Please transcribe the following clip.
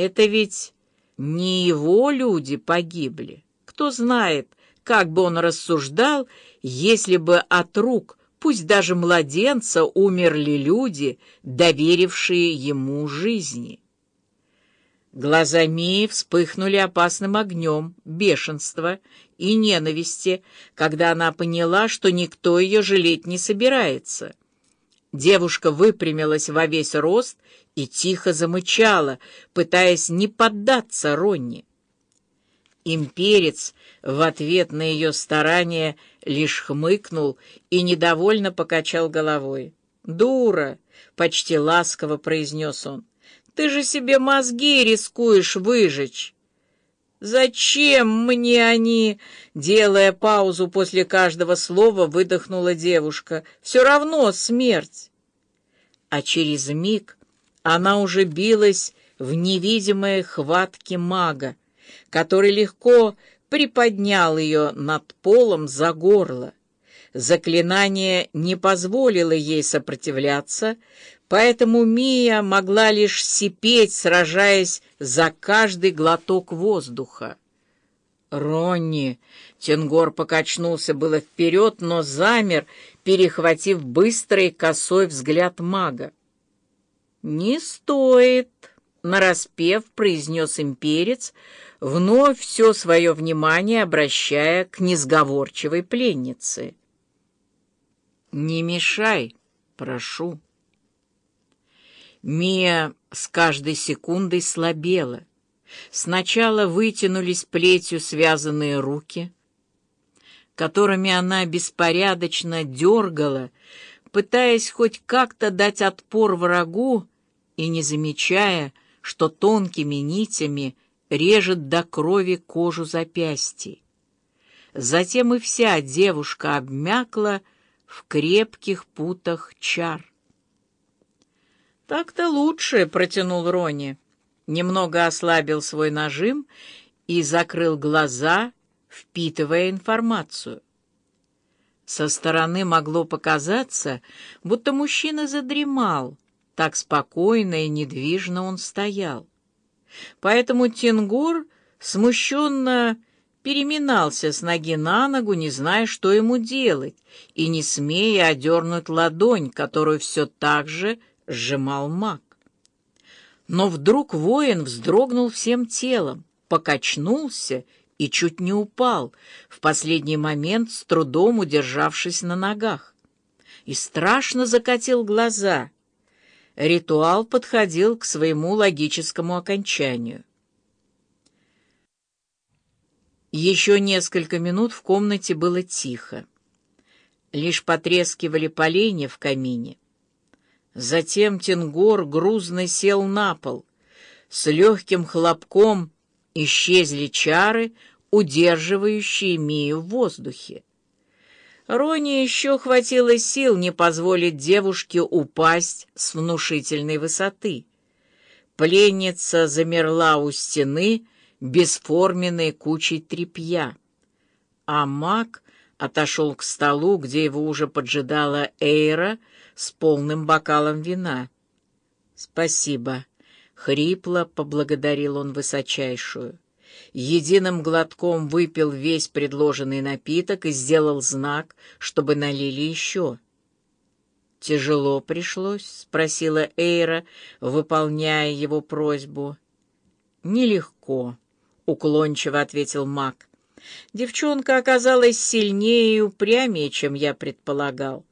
Это ведь не его люди погибли. Кто знает, как бы он рассуждал, если бы от рук, пусть даже младенца, умерли люди, доверившие ему жизни. Глаза Мии вспыхнули опасным огнем бешенства и ненависти, когда она поняла, что никто ее жалеть не собирается. Девушка выпрямилась во весь рост и тихо замычала, пытаясь не поддаться Ронни. Имперец в ответ на ее старания лишь хмыкнул и недовольно покачал головой. «Дура!» — почти ласково произнес он. Ты же себе мозги рискуешь выжечь. «Зачем мне они?» — делая паузу после каждого слова, выдохнула девушка. «Все равно смерть». А через миг она уже билась в невидимой хватке мага, который легко приподнял ее над полом за горло. Заклинание не позволило ей сопротивляться, поэтому Мия могла лишь сипеть, сражаясь за каждый глоток воздуха. «Ронни!» — Тенгор покачнулся было вперед, но замер, перехватив быстрый косой взгляд мага. «Не стоит!» — нараспев произнес имперец, вновь все свое внимание обращая к несговорчивой пленнице. «Не мешай, прошу». Мия с каждой секундой слабела. Сначала вытянулись плетью связанные руки, которыми она беспорядочно дергала, пытаясь хоть как-то дать отпор врагу и не замечая, что тонкими нитями режет до крови кожу запястья. Затем и вся девушка обмякла, в крепких путах чар. «Так-то лучше», — протянул Рони. Немного ослабил свой нажим и закрыл глаза, впитывая информацию. Со стороны могло показаться, будто мужчина задремал, так спокойно и недвижно он стоял. Поэтому Тингур смущенно переминался с ноги на ногу, не зная, что ему делать, и не смея одернуть ладонь, которую все так же сжимал маг. Но вдруг воин вздрогнул всем телом, покачнулся и чуть не упал, в последний момент с трудом удержавшись на ногах. И страшно закатил глаза. Ритуал подходил к своему логическому окончанию. Еще несколько минут в комнате было тихо. Лишь потрескивали поленья в камине. Затем Тенгор грузно сел на пол. С легким хлопком исчезли чары, удерживающие Мию в воздухе. Рони еще хватило сил не позволить девушке упасть с внушительной высоты. Пленница замерла у стены, бесформенной кучей тряпья. А маг отошел к столу, где его уже поджидала Эйра с полным бокалом вина. «Спасибо», — хрипло поблагодарил он высочайшую. Единым глотком выпил весь предложенный напиток и сделал знак, чтобы налили еще. «Тяжело пришлось?» — спросила Эйра, выполняя его просьбу. «Нелегко», уклончиво ответил маг. Девчонка оказалась сильнее и упрямее, чем я предполагал.